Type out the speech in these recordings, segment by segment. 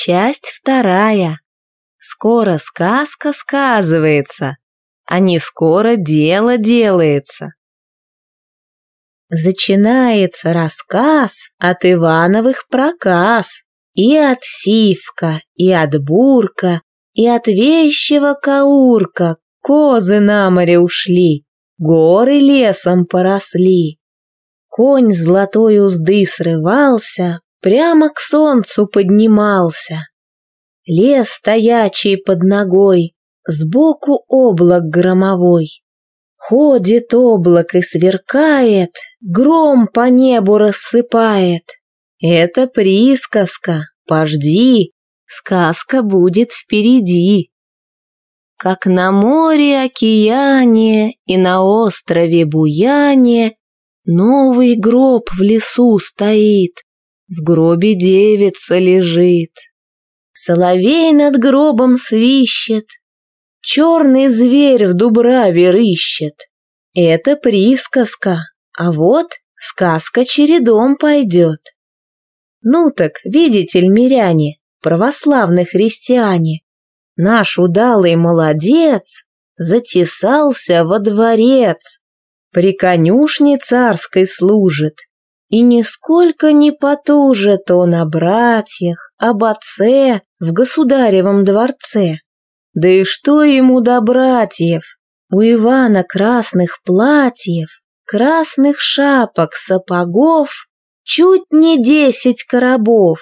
Часть вторая. Скоро сказка сказывается, а не скоро дело делается. Начинается рассказ от Ивановых проказ, и от Сивка, и от Бурка, и от вещего Каурка козы на море ушли, горы лесом поросли. Конь золотой узды срывался, прямо к солнцу поднимался. Лес стоячий под ногой, сбоку облак громовой. Ходит облак и сверкает, гром по небу рассыпает. Это присказка, пожди, сказка будет впереди. Как на море океане и на острове Буяне новый гроб в лесу стоит, в гробе девица лежит. Соловей над гробом свищет, черный зверь в дубраве рыщет. Это присказка, а вот сказка чередом пойдет. Ну так, видите ли, миряне, православные христиане, наш удалый молодец затесался во дворец, при конюшне царской служит, и нисколько не потужит он о братьях, об отце в государевом дворце. Да и что ему до братьев? У Ивана красных платьев, красных шапок, сапогов, чуть не десять коробов.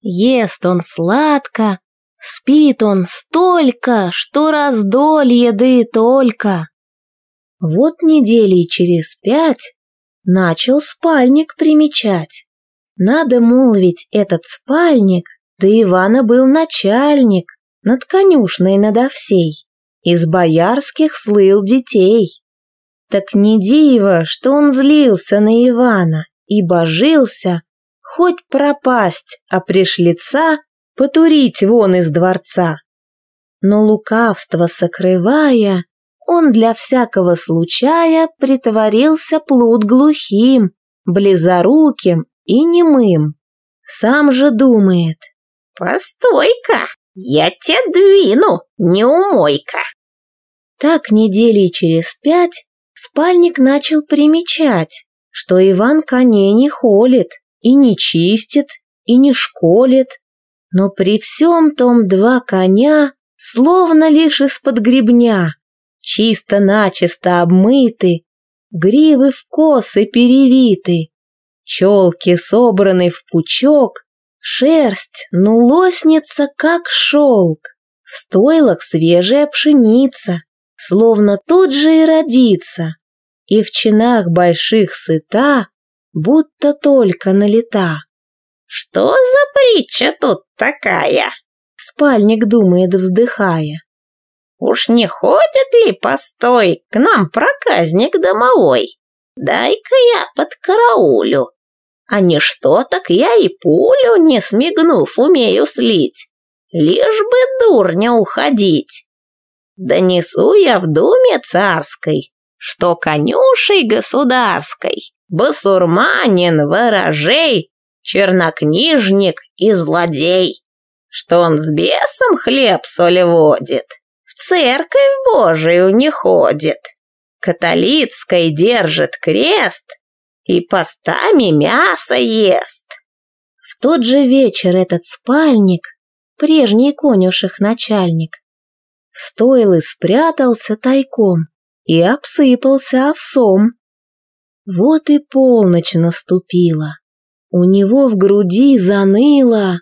Ест он сладко, спит он столько, что раздолье да и только. Вот недели через пять начал спальник примечать. Надо молвить, этот спальник, да Ивана был начальник, над конюшной надо всей, из боярских слыл детей. Так не диво, что он злился на Ивана и божился, хоть пропасть, а пришлица потурить вон из дворца. Но лукавство сокрывая, он для всякого случая притворился плут глухим, близоруким и немым. Сам же думает. «Постой-ка, я тебя двину, неумойка!» Так недели через пять спальник начал примечать, что Иван коней не холит, и не чистит, и не школит, но при всем том два коня словно лишь из-под гребня чисто-начисто обмыты, гривы в косы перевиты, челки собраны в пучок, шерсть, ну лоснится, как шелк, в стойлах свежая пшеница, словно тут же и родится, и в чинах больших сыта, будто только налета. «Что за притча тут такая?» Спальник думает, вздыхая. Уж не ходит ли, постой, к нам проказник домовой? Дай-ка я под караулю. А не что, так я и пулю, не смигнув, умею слить. Лишь бы дурня уходить. Донесу я в думе царской, что конюшей государской, басурманин, ворожей, чернокнижник и злодей, что он с бесом хлеб соль водит, церковь Божию не ходит, католицкой держит крест и постами мясо ест. В тот же вечер этот спальник, прежний конюших начальник, стоил и спрятался тайком и обсыпался овсом. Вот и полночь наступила. У него в груди заныло.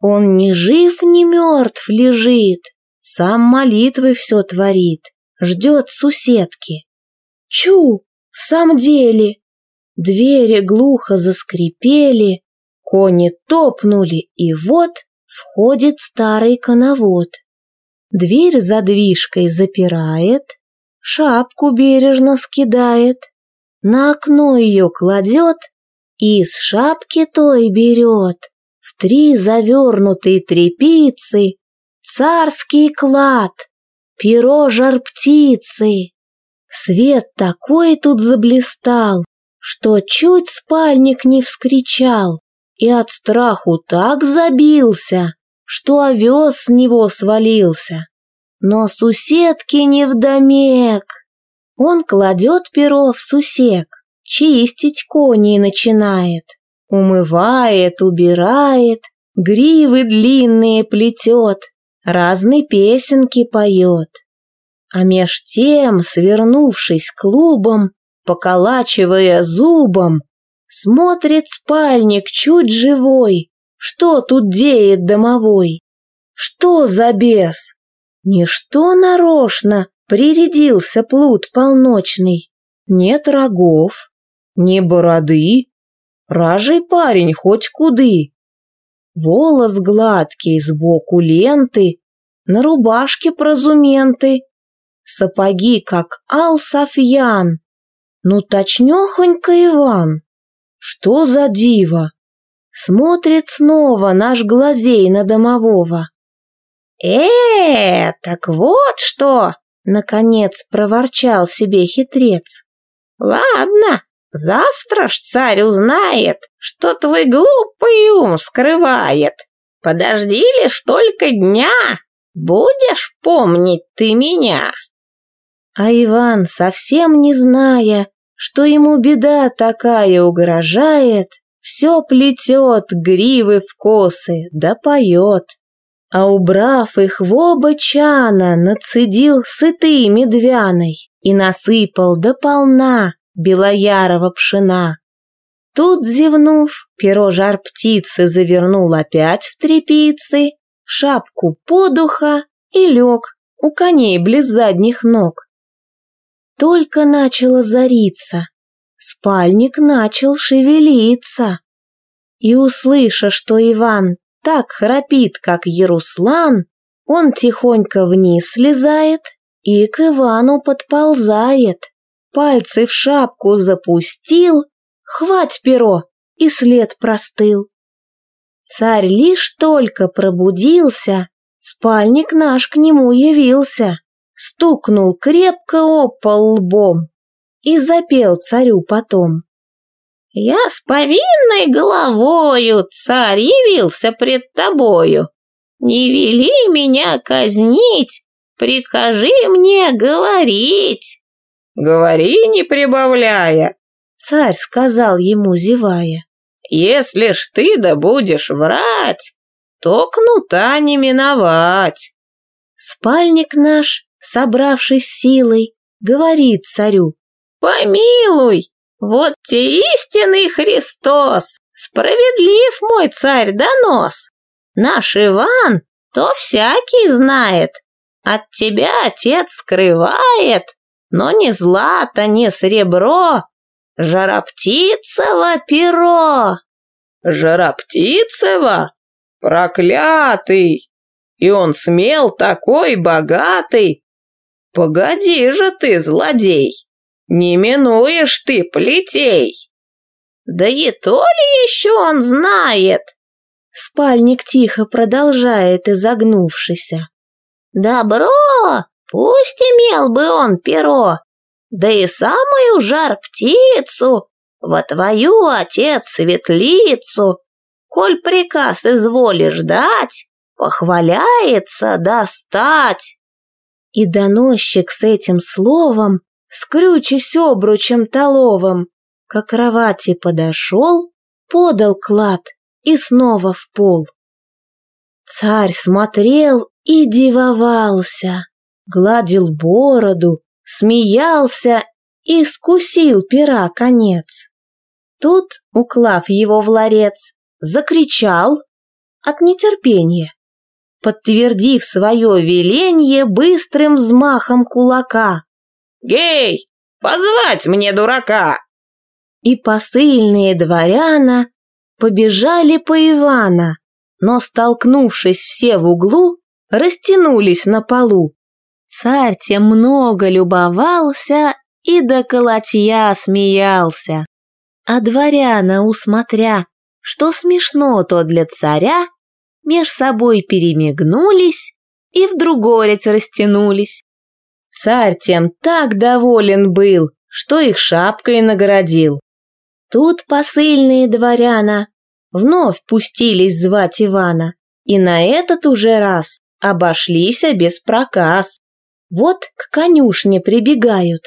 Он ни жив, ни мертв лежит. Сам молитвы все творит, ждет суседки. Чу, в самом деле. Двери глухо заскрипели, кони топнули, и вот входит старый коновод. Дверь задвижкой запирает, шапку бережно скидает, на окно ее кладет и из шапки той берет в три завернутые трепицы царский клад, перо жар птицы. Свет такой тут заблистал, что чуть спальник не вскричал и от страху так забился, что овес с него свалился. Но суседки невдомек. Он кладет перо в сусек, чистить коней начинает, умывает, убирает, гривы длинные плетет, разные песенки поет. А меж тем, свернувшись клубом, поколачивая зубом, смотрит спальник чуть живой, что тут деет домовой. Что за бес? Ничто нарочно прирядился плут полночный. Нет рогов, ни бороды, ражей парень хоть куды. Волос гладкий, сбоку ленты, на рубашке прозументы, сапоги, как Ал Софьян. Ну, точнёхонько Иван. Что за диво? Смотрит снова наш глазей на домового. э так вот что!» — наконец проворчал себе хитрец. «Ладно, завтра ж царь узнает, что твой глупый ум скрывает. Подожди лишь только дня, будешь помнить ты меня». А Иван, совсем не зная, что ему беда такая угрожает, все плетет гривы в косы, да поет. А убрав их в оба чана, нацедил сытый медвяной и насыпал до полна белоярого пшена. Тут, зевнув, перо жар птицы завернул опять в трепицы, шапку подуха и лег у коней близ задних ног. Только начало зариться, спальник начал шевелиться. И, услыша, что Иван так храпит, как Яруслан, он тихонько вниз слезает и к Ивану подползает. Пальцы в шапку запустил, хвать перо, и след простыл. Царь лишь только пробудился, спальник наш к нему явился стукнул крепко об пол лбом и запел царю потом. «Я с повинной головою, царь, явился пред тобою. Не вели меня казнить, прикажи мне говорить». «Говори, не прибавляя», — царь сказал ему, зевая. «Если ж ты да будешь врать, то кнута не миновать». Спальник наш собравшись силой, говорит царю. «Помилуй, вот те истинный Христос, справедлив мой царь донос. Наш Иван то всякий знает, от тебя отец скрывает, но ни злато, ни сребро, жароптицево перо». «Жароптицево? Проклятый! И он смел такой богатый, «Погоди же ты, злодей! Не минуешь ты плетей!» «Да и то ли еще он знает!» Спальник тихо продолжает, изогнувшийся. «Добро! Пусть имел бы он перо, да и самую жар птицу, во твою, отец, светлицу, коль приказ изволишь дать, похваляется достать. И доносчик с этим словом, скрючись обручем толовым, к кровати подошел, подал клад и снова в пол. Царь смотрел и дивовался, гладил бороду, смеялся и скусил пера конец. Тут, уклав его в ларец, закричал от нетерпения подтвердив свое веление быстрым взмахом кулака. «Гей, позвать мне дурака!» И посыльные дворяна побежали по Ивана, но, столкнувшись все в углу, растянулись на полу. Царь тем много любовался и до колотья смеялся. А дворяна, усмотря, что смешно то для царя, меж собой перемигнулись и в другорец растянулись. Царь тем так доволен был, что их шапкой наградил. Тут посыльные дворяна вновь пустились звать Ивана, И на этот уже раз обошлись без проказ. Вот к конюшне прибегают,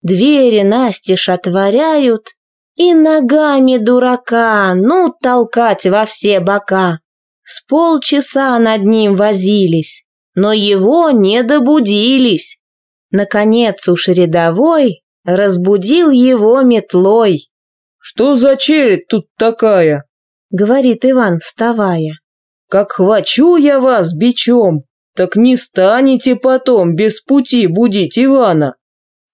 двери настежь отворяют, и ногами дурака, ну, толкать во все бока. С полчаса над ним возились, но его не добудились. Наконец уж рядовой разбудил его метлой. «Что за челядь тут такая?» — говорит Иван, вставая. «Как хвачу я вас бичом, так не станете потом без пути будить Ивана!»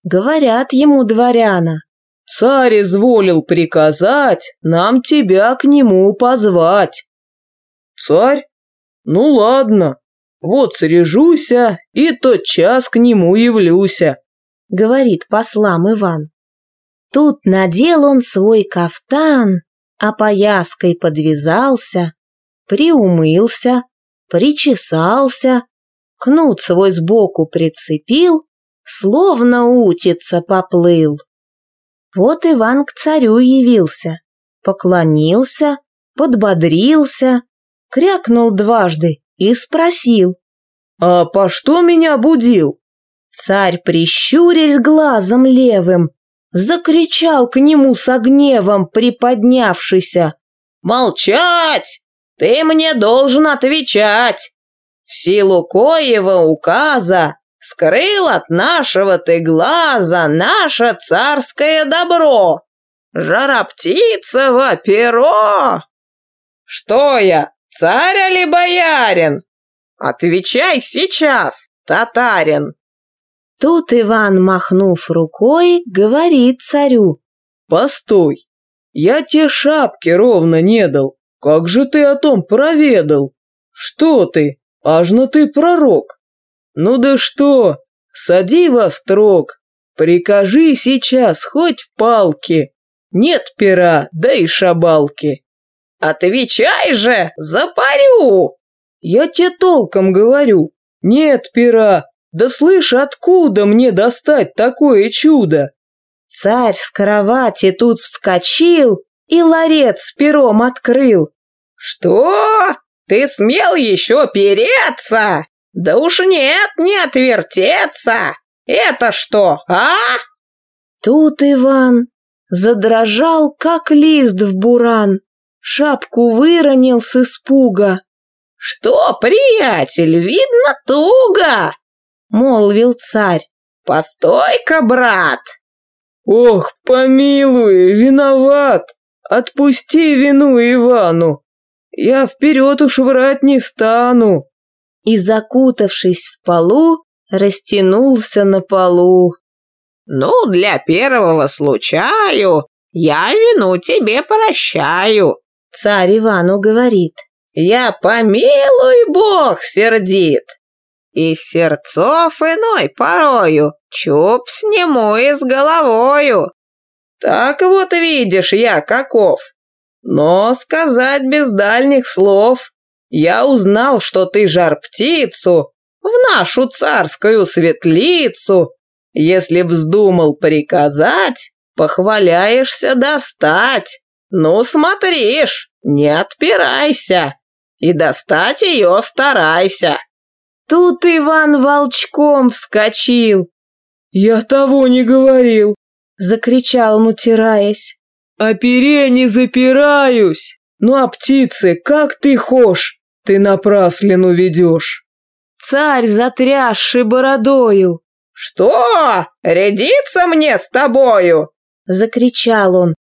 Говорят ему дворяна. «Царь изволил приказать нам тебя к нему позвать». «Царь? Ну ладно, вот срежуся и тот час к нему явлюся», — говорит послам Иван. Тут надел он свой кафтан, опояской подвязался, приумылся, причесался, кнут свой сбоку прицепил, словно утица поплыл. Вот Иван к царю явился, поклонился, подбодрился, крякнул дважды и спросил. «А по что меня будил?» Царь, прищурясь глазом левым, закричал к нему с гневом приподнявшийся. «Молчать! Ты мне должен отвечать! В силу коего указа скрыл от нашего ты глаза наше царское добро! Жароптицево перо! Что я, царь или боярин? Отвечай сейчас, татарин!» Тут Иван, махнув рукой, говорит царю. «Постой, я те шапки ровно не дал. Как же ты о том проведал? Что ты, аж на ты пророк? Ну да что, сади во строк, прикажи сейчас хоть в палки. Нет пера, да и шабалки». «Отвечай же, запарю!» «Я тебе толком говорю, нет пера, да слышь, откуда мне достать такое чудо? Царь с кровати тут вскочил и ларец с пером открыл. Что? Ты смел еще переться? Да уж нет, не отвертеться. Это что, а? Тут Иван задрожал, как лист в буран, шапку выронил с испуга. Что, приятель, видно туго молвил царь. «Постой-ка, брат!» «Ох, помилуй, виноват! Отпусти вину Ивану! Я вперед уж врать не стану!» И, закутавшись в полу, растянулся на полу. «Ну, для первого случаю я вину тебе прощаю», — царь Ивану говорит. «Я помилуй бог сердит, и сердцов иной порою чуб сниму и с головою. Так вот видишь я каков. Но сказать без дальних слов, я узнал, что ты жар птицу в нашу царскую светлицу. Если вздумал приказать, похваляешься достать. Ну, смотришь, не отпирайся, и достать ее старайся. Тут Иван волчком вскочил. «Я того не говорил!» — закричал он, утираясь. «О пере не запираюсь! Ну а птицы, как ты хошь, ты напраслину ведешь!» Царь, затрясший бородою. «Что? Рядиться мне с тобою?» — закричал он.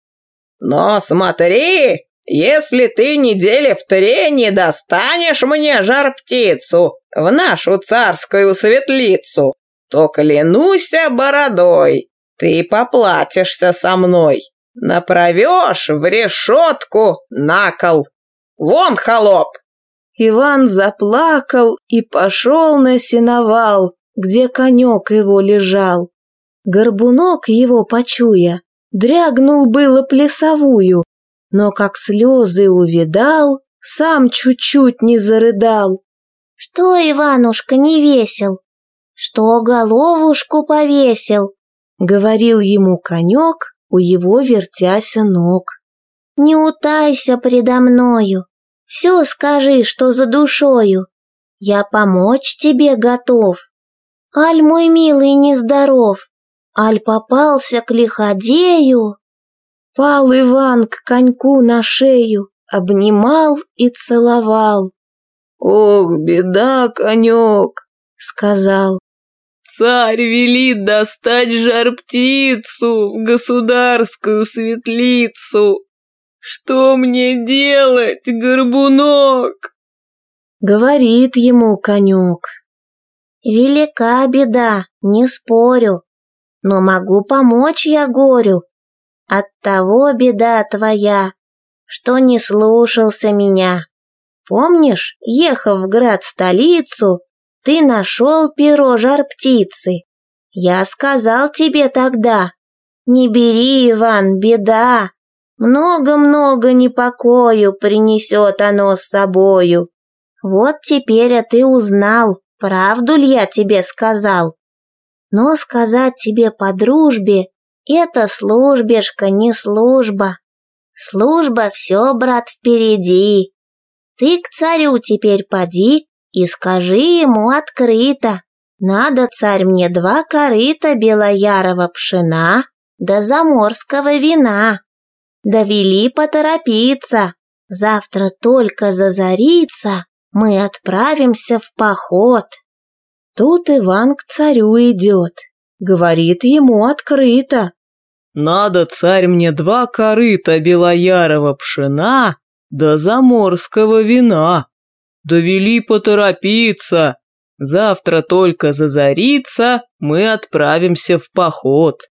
«Но смотри, если ты недели в три не достанешь мне жар-птицу в нашу царскую светлицу, то клянусь бородой, ты поплатишься со мной, направешь в решетку на кол. Вон, холоп!» Иван заплакал и пошел на сеновал, где конек его лежал. Горбунок его, почуя, дрягнул было плясовую, но как слезы увидал, сам чуть-чуть не зарыдал. «Что, Иванушка, не весел? Что головушку повесил?» — говорил ему конек, у его вертяся ног. «Не утайся предо мною, Все скажи, что за душою. Я помочь тебе готов. Аль, мой милый, нездоров. Аль попался к лиходею. Пал Иван к коньку на шею, обнимал и целовал. «Ох, беда, конек!» — сказал. «Царь велит достать жар-птицу в государскую светлицу. Что мне делать, горбунок?» Говорит ему конек. «Велика беда, не спорю, но могу помочь я горю. От того беда твоя, что не слушался меня. Помнишь, ехав в град-столицу, ты нашел перо жар-птицы. Я сказал тебе тогда, не бери, Иван, беда. Много-много непокою принесет оно с собою. Вот теперь а ты узнал, правду ли я тебе сказал. Но сказать тебе по дружбе — это службешка, не служба. Служба все, брат, впереди. Ты к царю теперь поди и скажи ему открыто. Надо, царь, мне два корыта белоярого пшена да заморского вина. Да вели поторопиться. Завтра только зазарится, мы отправимся в поход. Тут Иван к царю идет, говорит ему открыто. Надо, царь, мне два корыта белоярого пшена да заморского вина. Довели поторопиться. Завтра только зазарится, мы отправимся в поход.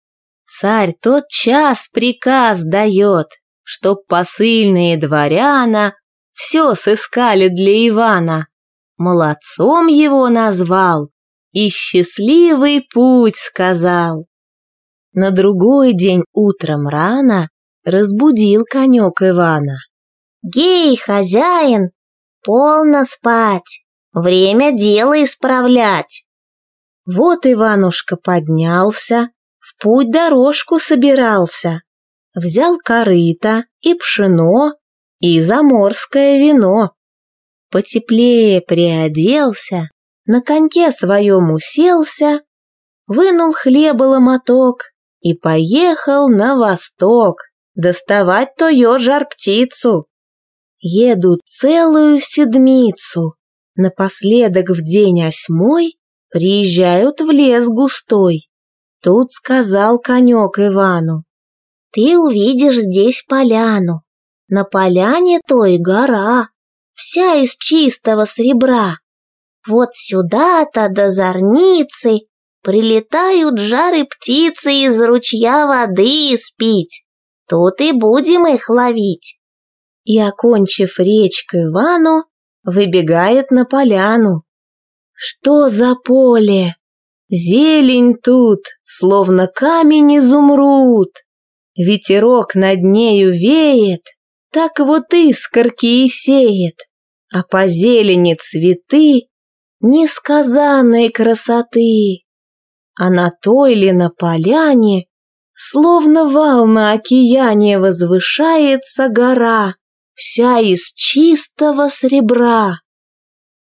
Царь тот час приказ дает, чтоб посыльные дворяна все сыскали для Ивана. Молодцом его назвал, и счастливый путь сказал. На другой день утром рано разбудил конек Ивана. «Гей, хозяин, полно спать, время дело исправлять». Вот Иванушка поднялся, в путь дорожку собирался, взял корыто и пшено, и заморское вино. Потеплее приоделся, на коньке своем уселся, вынул хлеба ломоток и поехал на восток доставать то ее жар-птицу. Едут целую седмицу, напоследок в день осьмой приезжают в лес густой. Тут сказал конек Ивану. «Ты увидишь здесь поляну. На поляне той гора, вся из чистого сребра. Вот сюда-то до зорницы Прилетают жары птицы из ручья воды испить. Тут и будем их ловить. И, окончив речку Ивану, выбегает на поляну. Что за поле? Зелень тут, словно камень изумруд. Ветерок над нею веет, так вот искорки и сеет, а по зелени цветы несказанной красоты а на той ли на поляне, словно вал на океане возвышается гора, вся из чистого сребра.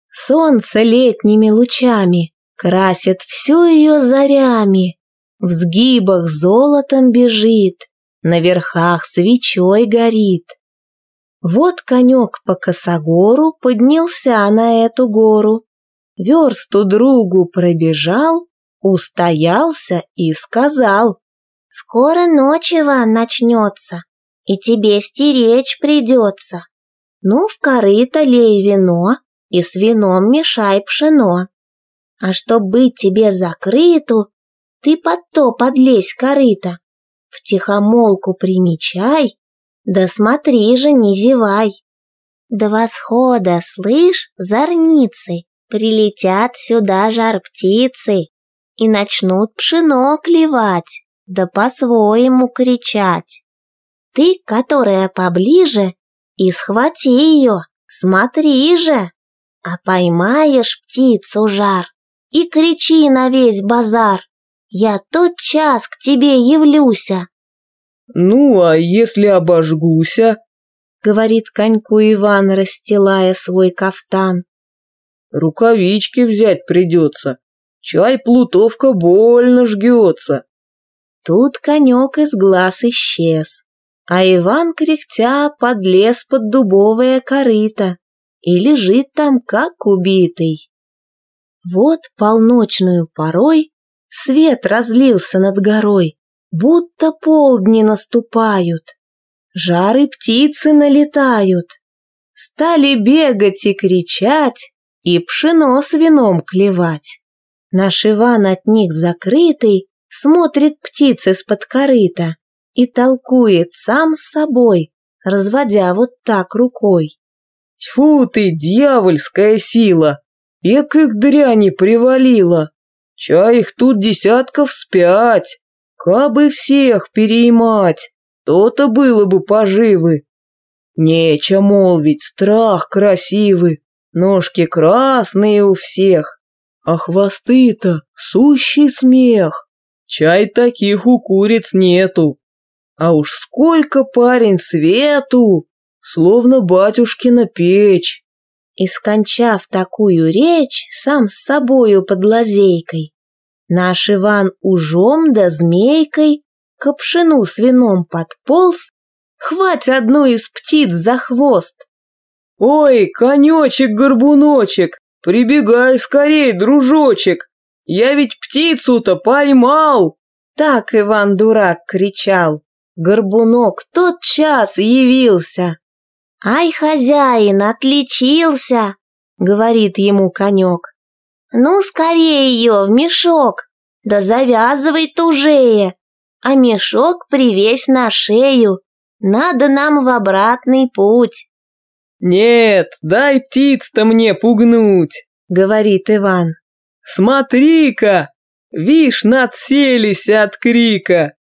Солнце летними лучами красит всю ее зарями, в сгибах золотом бежит, на верхах свечой горит. Вот конек по косогору поднялся на эту гору, версту другу пробежал, устоялся и сказал, «Скоро ночь, Иван, начнется, и тебе стеречь придется. Ну, в корыто лей вино, и с вином мешай пшено. А чтоб быть тебе закрыту, ты под то подлезь корыто, втихомолку примечай, да смотри же, не зевай. До восхода, слышь, зорницы, прилетят сюда жар птицы, и начнут пшено клевать, да по-своему кричать. Ты, которая поближе, и схвати ее, смотри же, а поймаешь птицу жар и кричи на весь базар. Я тот час к тебе явлюся. Ну, а если обожгуся? говорит коньку Иван, расстилая свой кафтан. Рукавички взять придется. Чай плутовка больно жгется. Тут конек из глаз исчез, а Иван, кряхтя, подлез под дубовое корыто и лежит там, как убитый. Вот полночную порой свет разлился над горой, будто полдни наступают. Жары птицы налетают. Стали бегать и кричать, и пшено с вином клевать. Наш Иван от них закрытый смотрит птицы с-под корыта и толкует сам с собой, разводя вот так рукой. Тьфу ты, дьявольская сила! Эк их дряни привалила! Чай их тут десятков спять! Кабы всех переймать, то-то было бы поживы. Нече молвить, страх красивый, ножки красные у всех, а хвосты-то сущий смех. Чай таких у куриц нету. А уж сколько парень свету, словно батюшкина печь. И скончав такую речь, сам с собою под лазейкой, наш Иван ужом да змейкой к пшену с вином подполз, хвать одну из птиц за хвост. «Ой, конечек-горбуночек, прибегай скорей, дружочек, я ведь птицу-то поймал!» Так Иван-дурак кричал. Горбунок тот час явился. «Ай, хозяин, отличился!» — говорит ему конек. «Ну, скорее ее в мешок, да завязывай тужее, а мешок привесь на шею, надо нам в обратный путь». «Нет, дай птиц-то мне пугнуть», — говорит Иван. «Смотри-ка, вишь, надселись от крика!»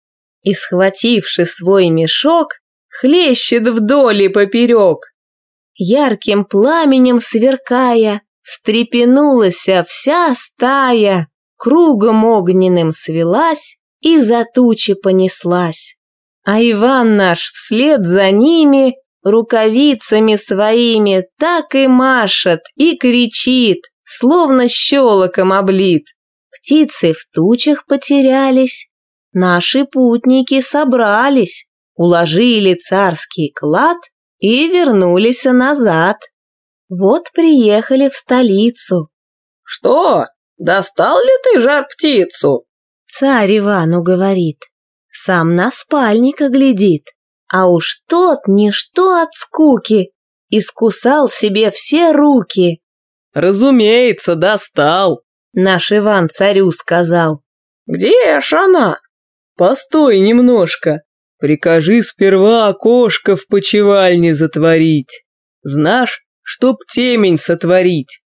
И, схвативши свой мешок, хлещет вдоль и поперек. Ярким пламенем сверкая, встрепенулась вся стая, кругом огненным свелась и за тучи понеслась. А Иван наш вслед за ними рукавицами своими так и машет и кричит, словно щелоком облит. Птицы в тучах потерялись, наши путники собрались, уложили царский клад и вернулись назад. Вот приехали в столицу. «Что, достал ли ты жар-птицу?» Царь Ивану говорит. Сам на спальника глядит, а уж тот ничто от скуки, искусал себе все руки. «Разумеется, достал», — наш Иван царю сказал. «Где ж она?» «Постой немножко, Прикажи сперва окошко в почевальне затворить. Знаешь, чтоб темень сотворить.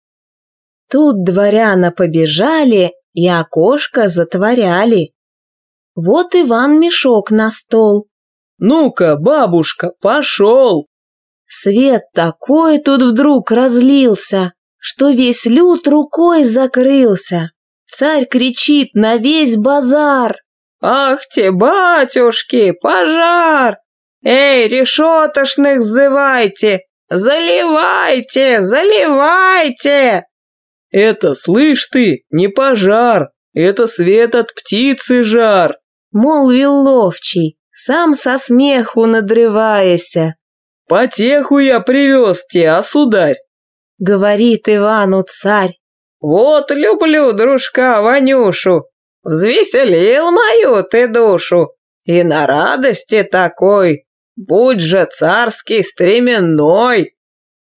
Тут дворяна побежали и окошко затворяли. Вот Иван мешок на стол. Ну-ка, бабушка, пошел. Свет такой тут вдруг разлился, что весь люд рукой закрылся. Царь кричит на весь базар. «Ах те, батюшки, пожар! Эй, решетошных зывайте! Заливайте, заливайте!» «Это, слышь ты, не пожар, это свет от птицы жар!» Молвил ловчий, сам со смеху надрываяся. «Потеху я привез тебе, а сударь!» Говорит Ивану царь. «Вот люблю дружка Ванюшу, Взвеселил мою ты душу, и на радости такой, будь же царский стременной.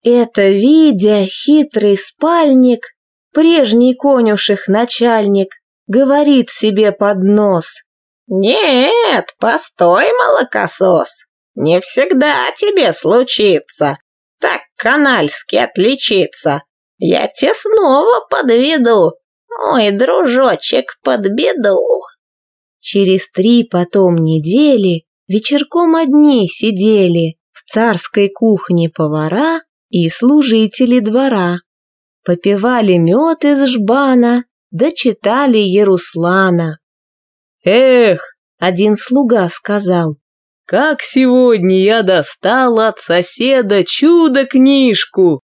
Это, видя, хитрый спальник, прежний конюших начальник, говорит себе под нос. Нет, постой, молокосос, не всегда тебе случится так канальски отличиться. Я те снова подведу, мой дружочек под беду. Через три потом недели вечерком одни сидели в царской кухне повара и служители двора. Попивали мед из жбана, да читали Еруслана. «Эх!» — один слуга сказал. как сегодня я достал от соседа чудо-книжку.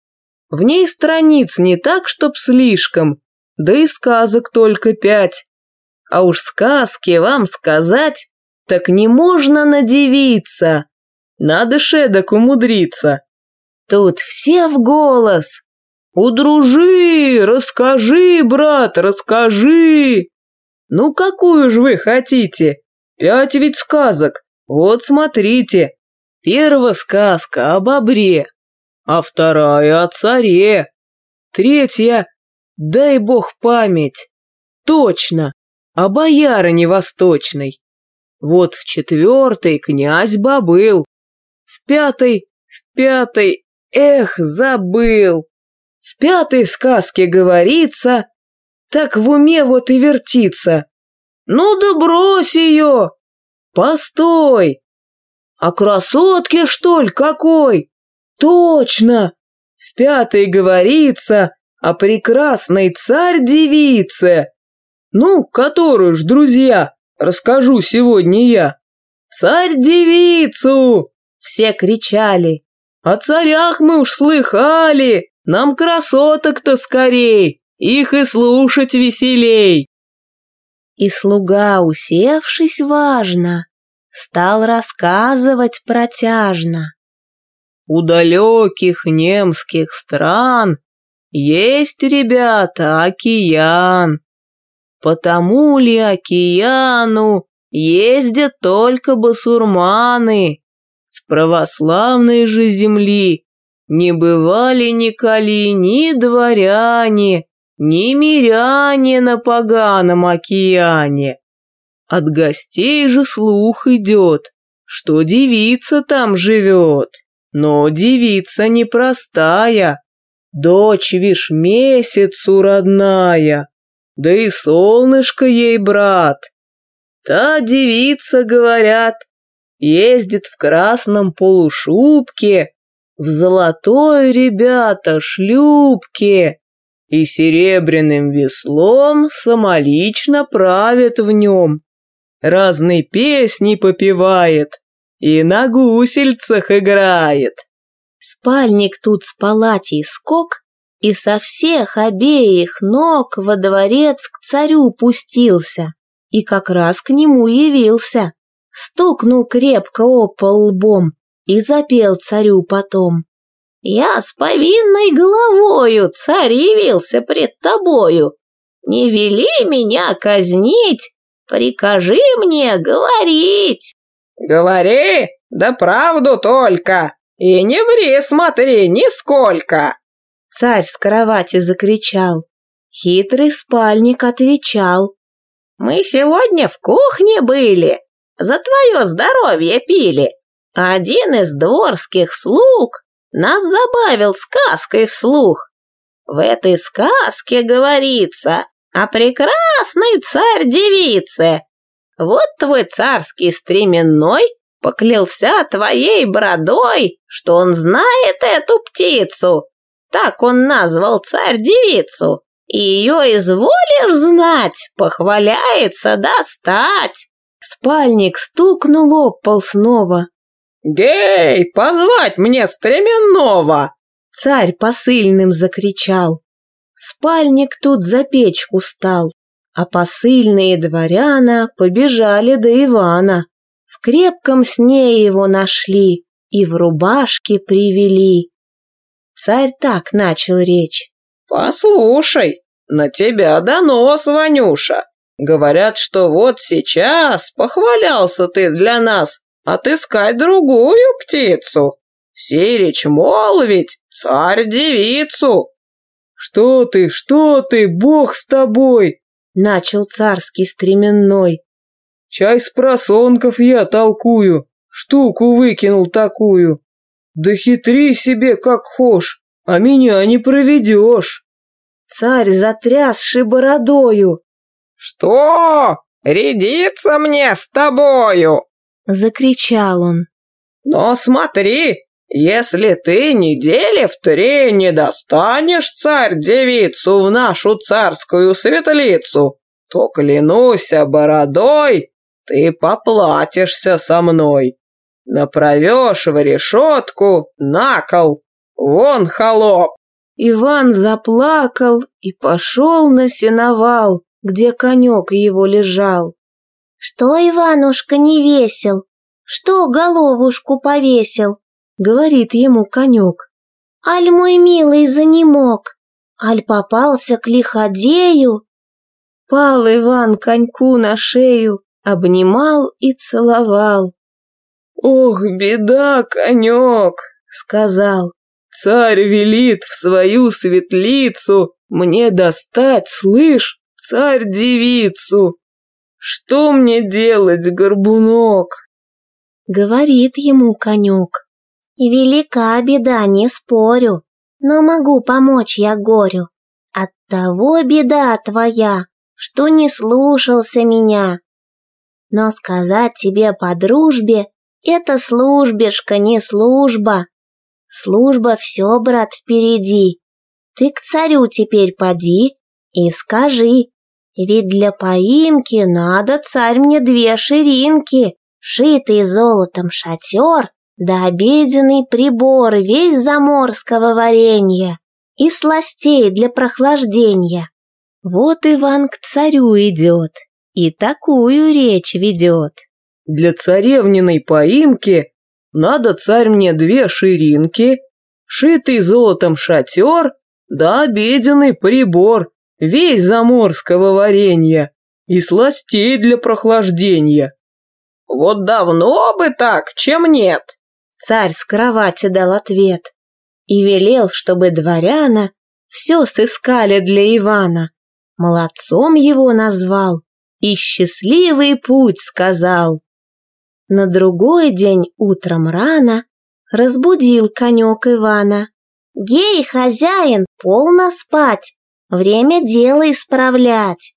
В ней страниц не так, чтоб слишком, да и сказок только пять. А уж сказки вам сказать, так не можно надевиться. Надо шедок умудриться. Тут все в голос. «Удружи, расскажи, брат, расскажи!» «Ну какую же вы хотите? Пять ведь сказок. Вот смотрите. Первая сказка о бобре, а вторая о царе. Третья, дай бог память. Точно, о боярине восточной. Вот в четвертой князь Бобыл. В пятой, в пятой, эх, забыл. В пятой сказке говорится, так в уме вот и вертится. Ну да брось ее! Постой! А красотке, что ли, какой? Точно! В пятой говорится о прекрасной царь-девице. Ну, которую ж, друзья, расскажу сегодня я. Царь-девицу! Все кричали. О царях мы уж слыхали, нам красоток-то скорей, их и слушать веселей. И слуга, усевшись важно, стал рассказывать протяжно. У далеких немских стран есть, ребята, океан. Потому ли океану ездят только басурманы? С православной же земли не бывали ни коли, ни дворяне, ни миряне на поганом океане. От гостей же слух идет, что девица там живет. Но девица непростая, дочь вишь месяцу родная, да и солнышко ей брат. Та девица, говорят, ездит в красном полушубке, в золотой, ребята, шлюпке и серебряным веслом самолично правит в нем. Разные песни попивает и на гусельцах играет. Спальник тут с палатей скок, и со всех обеих ног во дворец к царю пустился, и как раз к нему явился. Стукнул крепко о пол лбом, и запел царю потом. «Я с повинной головою, царь явился пред тобою. Не вели меня казнить, прикажи мне говорить». «Говори, да правду только, и не ври, смотри, нисколько!» Царь с кровати закричал. Хитрый спальник отвечал. «Мы сегодня в кухне были, за твое здоровье пили. Один из дворских слуг нас забавил сказкой вслух. В этой сказке говорится о прекрасной царь-девице. Вот твой царский стременной поклялся твоей бородой, что он знает эту птицу. Так он назвал царь-девицу. И ее изволишь знать, похваляется достать. Спальник стукнул об пол снова. «Гей, позвать мне стременного!» Царь посыльным закричал. Спальник тут за печку стал, а посыльные дворяна побежали до Ивана. В крепком сне его нашли и в рубашке привели. Царь так начал речь. «Послушай, на тебя донос, Ванюша. Говорят, что вот сейчас похвалялся ты для нас отыскать другую птицу. Сирич молвить, царь-девицу. Что ты, что ты, бог с тобой? Начал царский стременной. Чай с просонков я толкую, штуку выкинул такую. Да хитри себе как хошь, а меня не проведешь. Царь затрясший бородою. Что? Рядиться мне с тобою? Закричал он. Но смотри, если ты недели в три не достанешь царь-девицу в нашу царскую светлицу, то, клянусь бородой, ты поплатишься со мной. Направешь в решетку, на кол, вон холоп. Иван заплакал и пошел на сеновал, где конек его лежал. «Что, Иванушка, не весел? Что головушку повесил?» — говорит ему конек. «Аль мой милый занемог, аль попался к лиходею?» Пал Иван коньку на шею, обнимал и целовал. «Ох, беда, конек!» — сказал. «Царь велит в свою светлицу мне достать, слышь, царь-девицу! Что мне делать, горбунок?» Говорит ему конек. «Велика беда, не спорю, но могу помочь я горю. Оттого беда твоя, что не слушался меня. Но сказать тебе по дружбе это службешка, не служба. Служба все, брат, впереди. Ты к царю теперь поди и скажи. Ведь для поимки надо, царь, мне две ширинки, шитый золотом шатер, да обеденный прибор весь заморского варенья и сластей для прохлаждения. Вот Иван к царю идет и такую речь ведет. Для царевниной поимки надо царь мне две ширинки, шитый золотом шатер, да обеденный прибор, весь заморского варенья и сластей для прохлаждения. Вот давно бы так, чем нет. Царь с кровати дал ответ и велел, чтобы дворяна все сыскали для Ивана. Молодцом его назвал и счастливый путь сказал. На другой день утром рано разбудил конек Ивана. «Гей, хозяин, полно спать, время дело исправлять».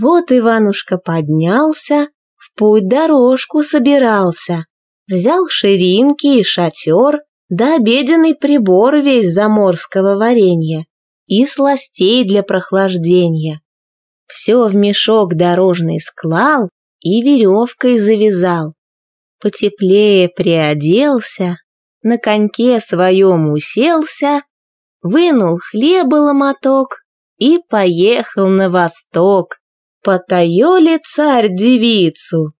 Вот Иванушка поднялся, в путь дорожку собирался, взял ширинки и шатер, да обеденный прибор весь заморского варенья и сластей для прохлаждения. Все в мешок дорожный склал и веревкой завязал потеплее приоделся, на коньке своем уселся, вынул хлеба ломоток и поехал на восток, потаёли царь девицу.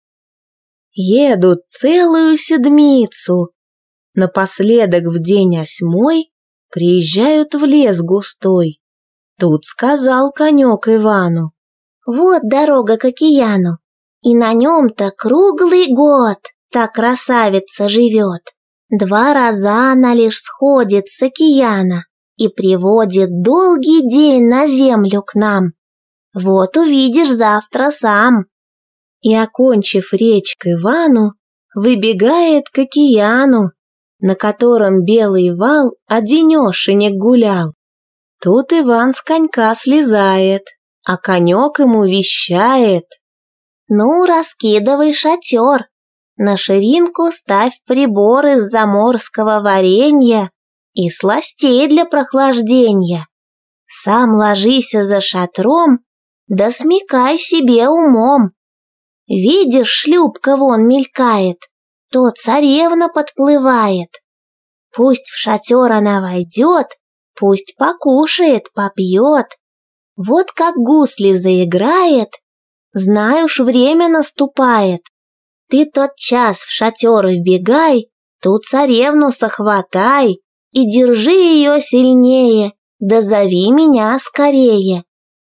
Едут целую седмицу, напоследок в день осьмой приезжают в лес густой. Тут сказал конек Ивану. Вот дорога к океану, и на нем-то круглый год та красавица живет. Два раза она лишь сходит с океана и приводит долгий день на землю к нам. Вот увидишь завтра сам. И, окончив речь к Ивану, выбегает к океану, на котором белый вал одинешенек гулял. Тут Иван с конька слезает, а конек ему вещает. «Ну, раскидывай шатер, на ширинку ставь прибор из заморского варенья и сластей для прохлаждения. Сам ложись за шатром, да смекай себе умом. Видишь, шлюпка вон мелькает, то царевна подплывает. Пусть в шатер она войдет, пусть покушает, попьет. Вот как гусли заиграет, знаешь, время наступает. Ты тот час в шатер вбегай, ту царевну сохватай и держи ее сильнее, да зови меня скорее.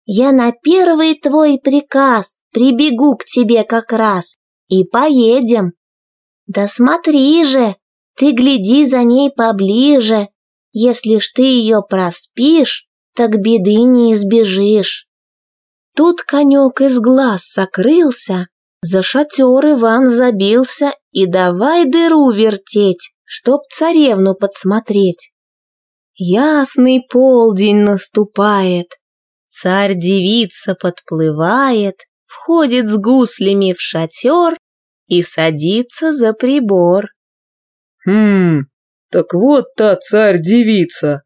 Я на первый твой приказ прибегу к тебе как раз и поедем. Да смотри же, ты гляди за ней поближе, если ж ты ее проспишь, так беды не избежишь. Тут конек из глаз сокрылся, за шатер Иван забился и давай дыру вертеть, чтоб царевну подсмотреть. Ясный полдень наступает, царь-девица подплывает, входит с гуслями в шатер и садится за прибор. Хм, так вот та царь-девица.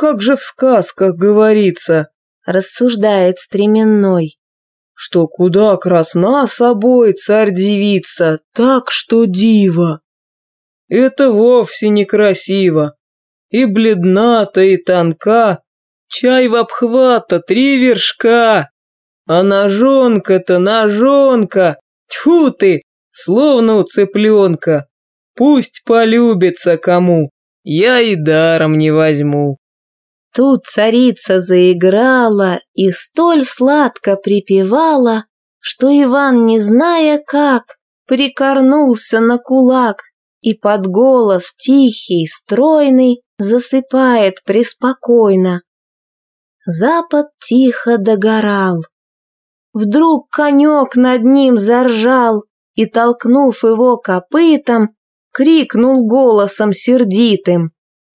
Как же в сказках говорится, рассуждает стременной что куда красна собой царь-девица, так что диво. это вовсе некрасиво. И бледна-то, и тонка, чай в обхват-то три вершка. А ножонка-то ножонка, тьфу ты, словно у цыпленка. Пусть полюбится кому, я и даром не возьму. Тут царица заиграла и столь сладко припевала, что Иван, не зная как, прикорнулся на кулак и под голос тихий, стройный засыпает преспокойно. Запад тихо догорал. Вдруг конек над ним заржал и, толкнув его копытом, крикнул голосом сердитым.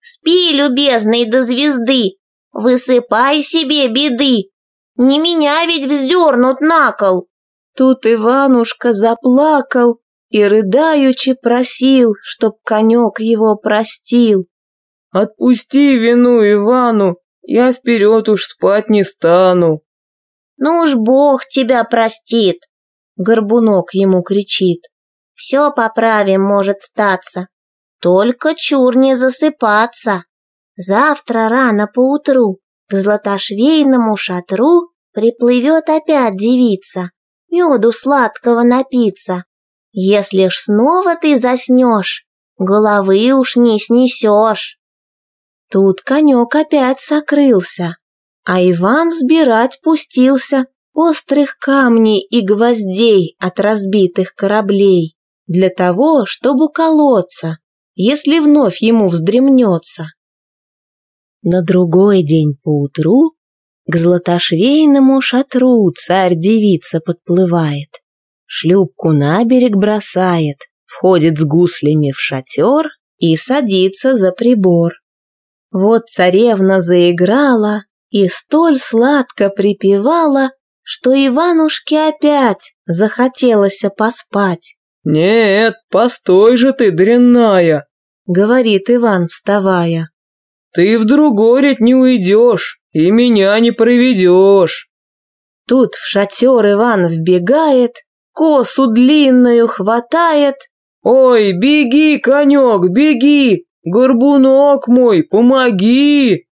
«Спи, любезный, до звезды! Высыпай себе беды! Не меня ведь вздернут на кол!» Тут Иванушка заплакал и рыдаючи просил, чтоб конек его простил. «Отпусти вину Ивану, я вперед уж спать не стану». «Ну уж Бог тебя простит!» Горбунок ему кричит. «Все поправим, может статься. Только чур не засыпаться. Завтра рано поутру к златошвейному шатру приплывет опять девица, меду сладкого напиться. Если ж снова ты заснешь, головы уж не снесешь. Тут конек опять сокрылся, а Иван сбирать пустился острых камней и гвоздей от разбитых кораблей для того, чтобы уколоться, если вновь ему вздремнется. На другой день поутру к златошвейному шатру царь-девица подплывает, шлюпку на берег бросает, входит с гуслями в шатер и садится за прибор. Вот царевна заиграла и столь сладко припевала, что Иванушке опять захотелось поспать. «Нет, постой же ты, дрянная!» — говорит Иван, вставая. «Ты в другой ряд не уйдешь и меня не проведешь!» Тут в шатер Иван вбегает, косу длинную хватает. «Ой, беги, конек, беги! Горбунок мой, помоги!»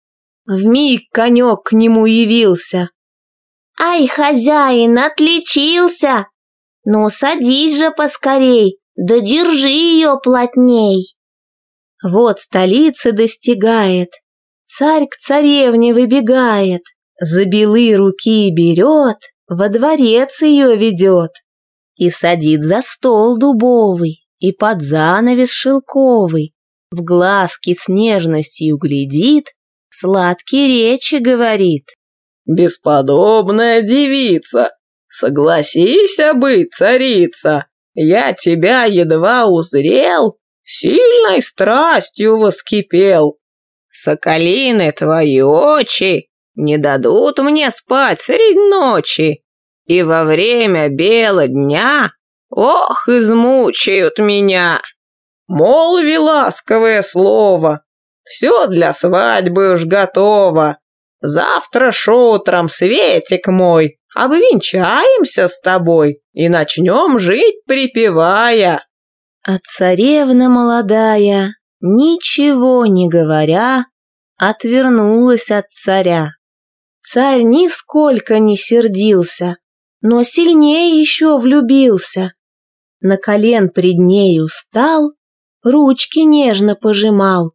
Вмиг конек к нему явился. «Ай, хозяин, отличился! Ну, садись же поскорей, да держи ее плотней!» Вот столица достигает, царь к царевне выбегает, за белые руки берет, во дворец ее ведет и садит за стол дубовый и под занавес шелковый, в глазки с нежностью глядит, сладкие речи говорит. «Бесподобная девица, согласись быть, царица, я тебя едва узрел, сильной страстью воскипел. Соколины твои очи не дадут мне спать средь ночи, и во время бела дня, ох, измучают меня. Молви ласковое слово, все для свадьбы уж готово. Завтра ж утром, Светик мой, обвенчаемся с тобой и начнем жить припевая. А царевна молодая, ничего не говоря, отвернулась от царя. Царь нисколько не сердился, но сильнее еще влюбился. На колен пред нею стал, ручки нежно пожимал,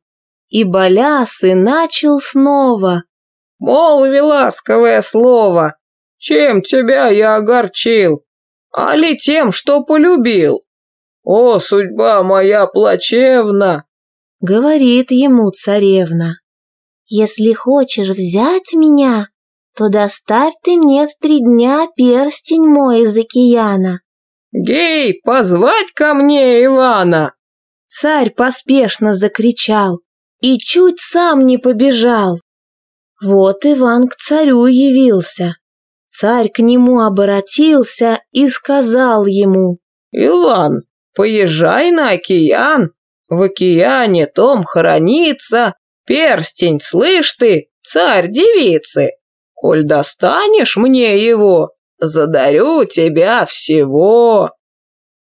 и болясы начал снова. «Молви ласковое слово, чем тебя я огорчил? Али тем, что полюбил? О, судьба моя плачевна!» Говорит ему царевна. «Если хочешь взять меня, то доставь ты мне в три дня перстень мой из океана». «Гей, позвать ко мне Ивана!» Царь поспешно закричал и чуть сам не побежал. Вот Иван к царю явился. Царь к нему обратился и сказал ему, «Иван, поезжай на океан, в океане том хранится перстень, слышь ты, царь девицы, Коль достанешь мне его, задарю тебя всего.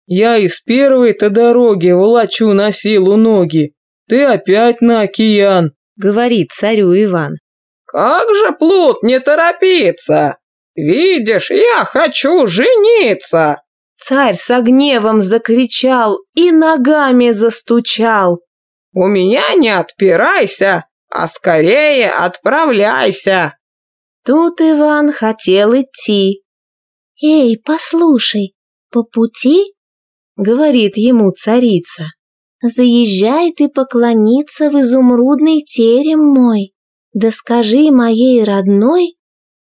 Я из первой-то дороги волочу на силу ноги. Ты опять на океан, говорит царю Иван. Как же, плут, не торопиться? Видишь, я хочу жениться. Царь со гневом закричал и ногами застучал. У меня не отпирайся, а скорее отправляйся. Тут Иван хотел идти. Эй, послушай, по пути говорит ему царица. «Заезжай ты поклониться в изумрудный терем мой, да скажи моей родной,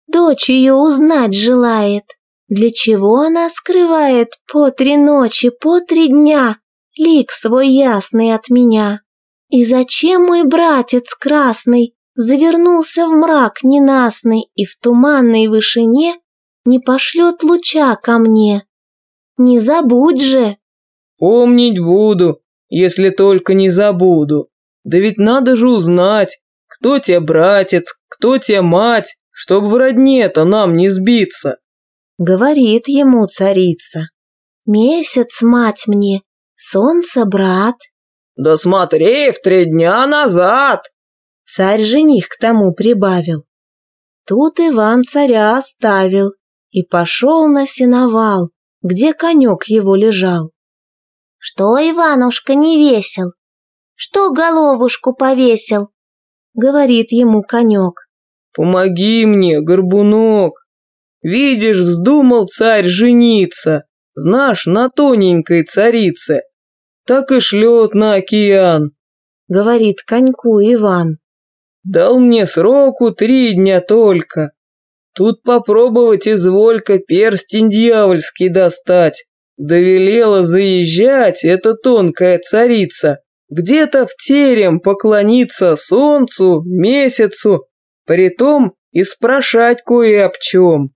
дочь ее узнать желает, для чего она скрывает по три ночи, по три дня лик свой ясный от меня. И зачем мой братец красный завернулся в мрак ненастный и в туманной вышине не пошлет луча ко мне? Не забудь же, Помнить буду, если только не забуду. Да ведь надо же узнать, кто тебе братец, кто тебе мать, чтоб в родне-то нам не сбиться. Говорит ему царица. Месяц мать мне, солнце брат. Да смотри, в три дня назад. Царь жених к тому прибавил. Тут Иван царя оставил и пошел на сеновал, где конек его лежал. Что, Иванушка, не весел? Что головушку повесил? Говорит ему конек. Помоги мне, горбунок. Видишь, вздумал царь жениться, знаешь, на тоненькой царице. Так и шлет на океан. Говорит коньку Иван. Дал мне сроку три дня только. Тут попробовать изволька перстень дьявольский достать. Довелела заезжать эта тонкая царица, где-то в терем поклониться солнцу, месяцу, притом и спрашать кое об чем.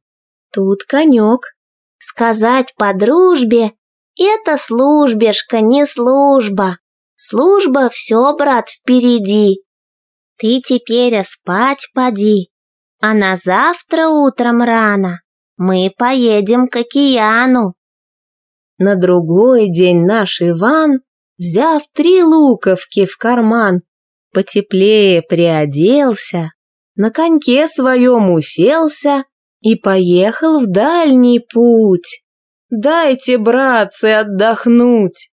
Тут конек. Сказать по дружбе — это службешка, не служба. Служба все, брат, впереди. Ты теперь спать поди, а на завтра утром рано мы поедем к океану. На другой день наш Иван, взяв три луковки в карман, потеплее приоделся, на коньке своем уселся и поехал в дальний путь. Дайте, братцы, отдохнуть.